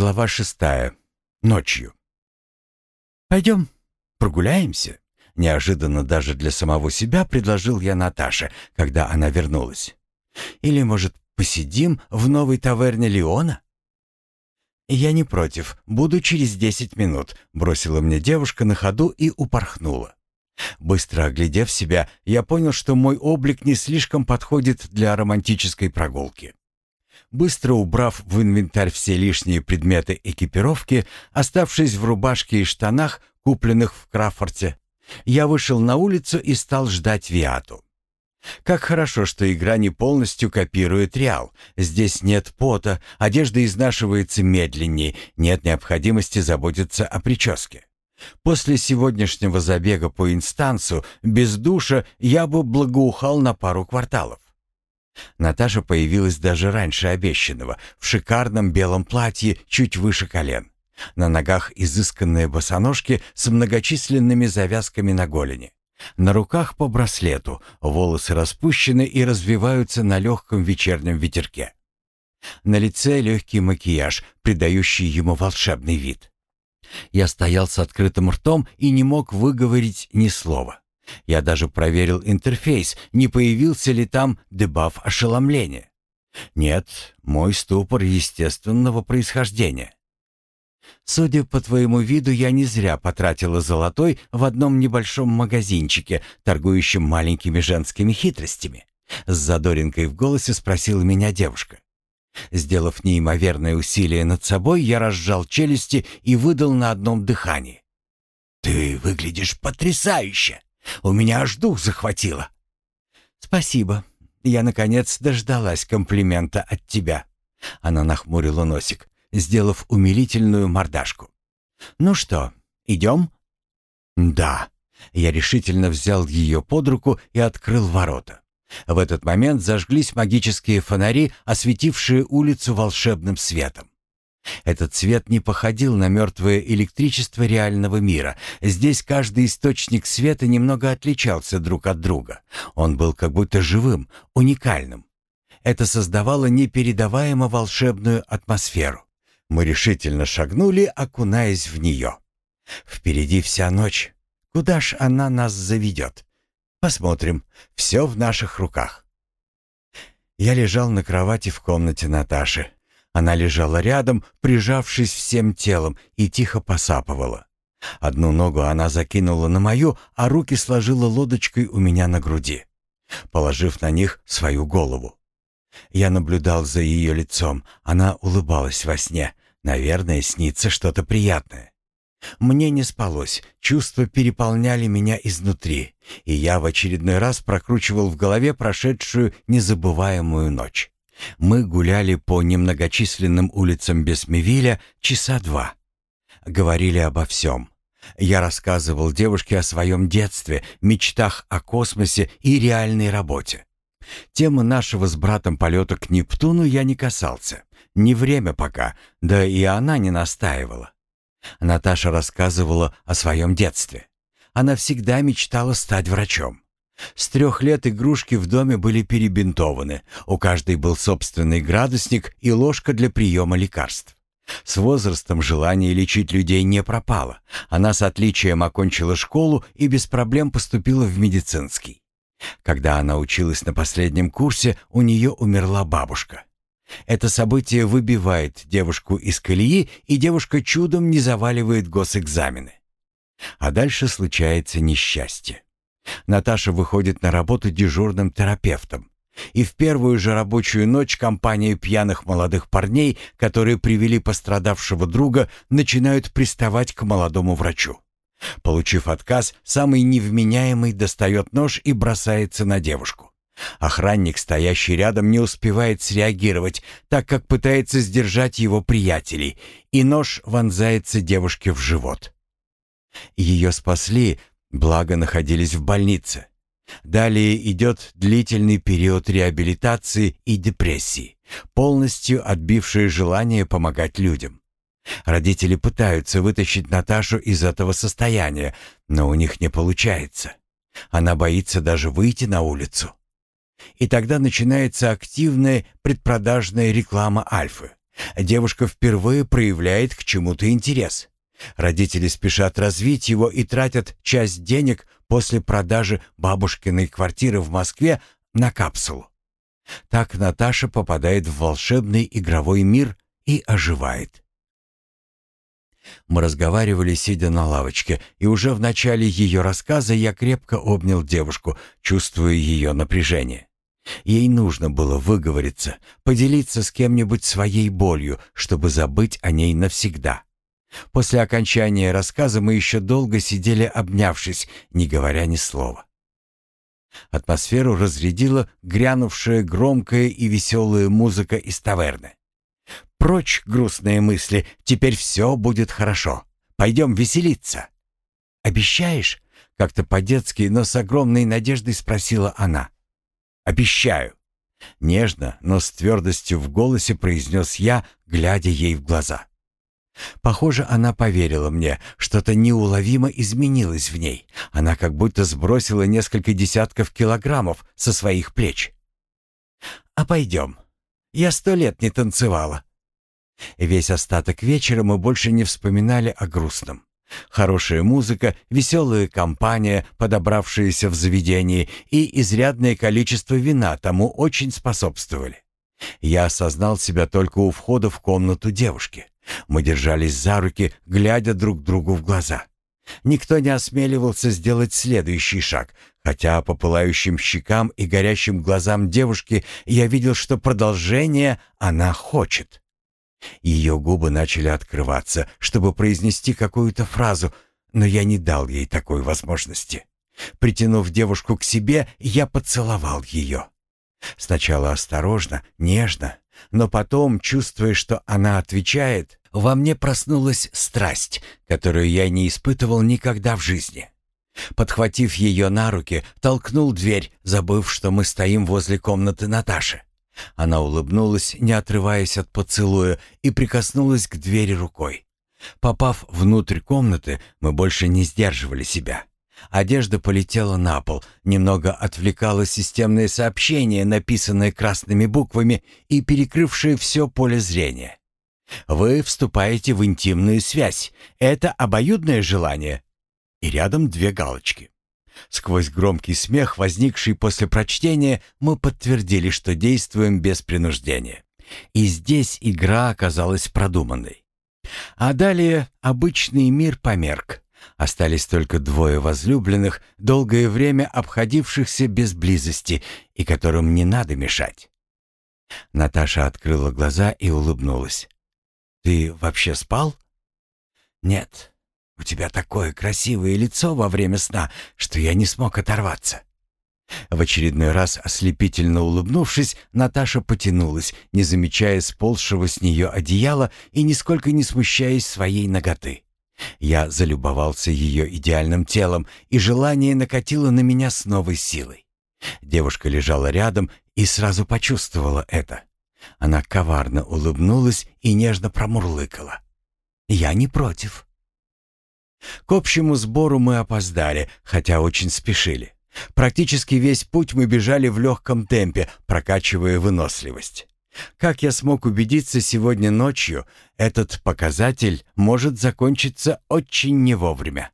Глава шестая. Ночью. «Пойдем, прогуляемся?» Неожиданно даже для самого себя предложил я Наташе, когда она вернулась. «Или, может, посидим в новой таверне Леона?» «Я не против. Буду через десять минут», — бросила мне девушка на ходу и упорхнула. Быстро оглядев себя, я понял, что мой облик не слишком подходит для романтической прогулки. Быстро убрав в инвентарь все лишние предметы экипировки, оставшись в рубашке и штанах, купленных в Крафорте, я вышел на улицу и стал ждать Виату. Как хорошо, что игра не полностью копирует Реал. Здесь нет пота, одежда изнашивается медленнее, нет необходимости заботиться о прическе. После сегодняшнего забега по инстансу, без душа, я бы благоухал на пару кварталов. Наташа появилась даже раньше обещанного, в шикарном белом платье чуть выше колен. На ногах изысканные босоножки с многочисленными завязками на голени. На руках по браслету, волосы распущены и развиваются на легком вечернем ветерке. На лице легкий макияж, придающий ему волшебный вид. Я стоял с открытым ртом и не мог выговорить ни слова. Я даже проверил интерфейс, не появился ли там дебаф ошеломления. Нет, мой ступор естественного происхождения. Судя по твоему виду, я не зря потратила золотой в одном небольшом магазинчике, торгующем маленькими женскими хитростями. С задоринкой в голосе спросила меня девушка. Сделав неимоверное усилие над собой, я разжал челюсти и выдал на одном дыхании. «Ты выглядишь потрясающе! У меня аж дух захватило!» «Спасибо. Я, наконец, дождалась комплимента от тебя». Она нахмурила носик сделав умилительную мордашку. «Ну что, идем?» «Да». Я решительно взял ее под руку и открыл ворота. В этот момент зажглись магические фонари, осветившие улицу волшебным светом. Этот свет не походил на мертвое электричество реального мира. Здесь каждый источник света немного отличался друг от друга. Он был как будто живым, уникальным. Это создавало непередаваемо волшебную атмосферу. Мы решительно шагнули, окунаясь в нее. Впереди вся ночь. Куда ж она нас заведет? Посмотрим. Все в наших руках. Я лежал на кровати в комнате Наташи. Она лежала рядом, прижавшись всем телом, и тихо посапывала. Одну ногу она закинула на мою, а руки сложила лодочкой у меня на груди, положив на них свою голову. Я наблюдал за ее лицом. Она улыбалась во сне, Наверное, снится что-то приятное. Мне не спалось, чувства переполняли меня изнутри, и я в очередной раз прокручивал в голове прошедшую незабываемую ночь. Мы гуляли по немногочисленным улицам Бесмевиля часа два. Говорили обо всем. Я рассказывал девушке о своем детстве, мечтах о космосе и реальной работе. Темы нашего с братом полета к Нептуну я не касался. Не время пока, да и она не настаивала. Наташа рассказывала о своем детстве. Она всегда мечтала стать врачом. С трех лет игрушки в доме были перебинтованы, у каждой был собственный градусник и ложка для приема лекарств. С возрастом желание лечить людей не пропало. Она с отличием окончила школу и без проблем поступила в медицинский. Когда она училась на последнем курсе, у нее умерла бабушка. Это событие выбивает девушку из колеи, и девушка чудом не заваливает госэкзамены. А дальше случается несчастье. Наташа выходит на работу дежурным терапевтом. И в первую же рабочую ночь компания пьяных молодых парней, которые привели пострадавшего друга, начинают приставать к молодому врачу. Получив отказ, самый невменяемый достает нож и бросается на девушку. Охранник, стоящий рядом, не успевает среагировать, так как пытается сдержать его приятелей, и нож вонзается девушке в живот. Ее спасли, благо находились в больнице. Далее идет длительный период реабилитации и депрессии, полностью отбившее желание помогать людям. Родители пытаются вытащить Наташу из этого состояния, но у них не получается. Она боится даже выйти на улицу. И тогда начинается активная предпродажная реклама Альфы. Девушка впервые проявляет к чему-то интерес. Родители спешат развить его и тратят часть денег после продажи бабушкиной квартиры в Москве на капсулу. Так Наташа попадает в волшебный игровой мир и оживает. Мы разговаривали, сидя на лавочке, и уже в начале ее рассказа я крепко обнял девушку, чувствуя ее напряжение. Ей нужно было выговориться, поделиться с кем-нибудь своей болью, чтобы забыть о ней навсегда. После окончания рассказа мы еще долго сидели обнявшись, не говоря ни слова. Атмосферу разрядила грянувшая громкая и веселая музыка из таверны. Прочь грустные мысли, теперь все будет хорошо. Пойдем веселиться. Обещаешь? Как-то по-детски, но с огромной надеждой спросила она. Обещаю. Нежно, но с твердостью в голосе произнес я, глядя ей в глаза. Похоже, она поверила мне, что-то неуловимо изменилось в ней. Она как будто сбросила несколько десятков килограммов со своих плеч. «А пойдем. Я сто лет не танцевала». Весь остаток вечера мы больше не вспоминали о грустном. Хорошая музыка, веселая компания, подобравшаяся в заведении, и изрядное количество вина тому очень способствовали. Я осознал себя только у входа в комнату девушки. Мы держались за руки, глядя друг другу в глаза. Никто не осмеливался сделать следующий шаг, хотя по пылающим щекам и горящим глазам девушки я видел, что продолжение она хочет. Ее губы начали открываться, чтобы произнести какую-то фразу, но я не дал ей такой возможности. Притянув девушку к себе, я поцеловал ее. Сначала осторожно, нежно, но потом, чувствуя, что она отвечает, во мне проснулась страсть, которую я не испытывал никогда в жизни. Подхватив ее на руки, толкнул дверь, забыв, что мы стоим возле комнаты Наташи. Она улыбнулась, не отрываясь от поцелуя, и прикоснулась к двери рукой. Попав внутрь комнаты, мы больше не сдерживали себя. Одежда полетела на пол, немного отвлекало системное сообщение, написанное красными буквами и перекрывшее все поле зрения. Вы вступаете в интимную связь. Это обоюдное желание. И рядом две галочки. Сквозь громкий смех, возникший после прочтения, мы подтвердили, что действуем без принуждения. И здесь игра оказалась продуманной. А далее обычный мир померк. Остались только двое возлюбленных, долгое время обходившихся без близости и которым не надо мешать. Наташа открыла глаза и улыбнулась. «Ты вообще спал?» «Нет. У тебя такое красивое лицо во время сна, что я не смог оторваться». В очередной раз, ослепительно улыбнувшись, Наташа потянулась, не замечая сползшего с нее одеяла и нисколько не смущаясь своей ноготы. Я залюбовался ее идеальным телом, и желание накатило на меня с новой силой. Девушка лежала рядом и сразу почувствовала это. Она коварно улыбнулась и нежно промурлыкала. «Я не против». К общему сбору мы опоздали, хотя очень спешили. Практически весь путь мы бежали в легком темпе, прокачивая выносливость. Как я смог убедиться сегодня ночью, этот показатель может закончиться очень не вовремя.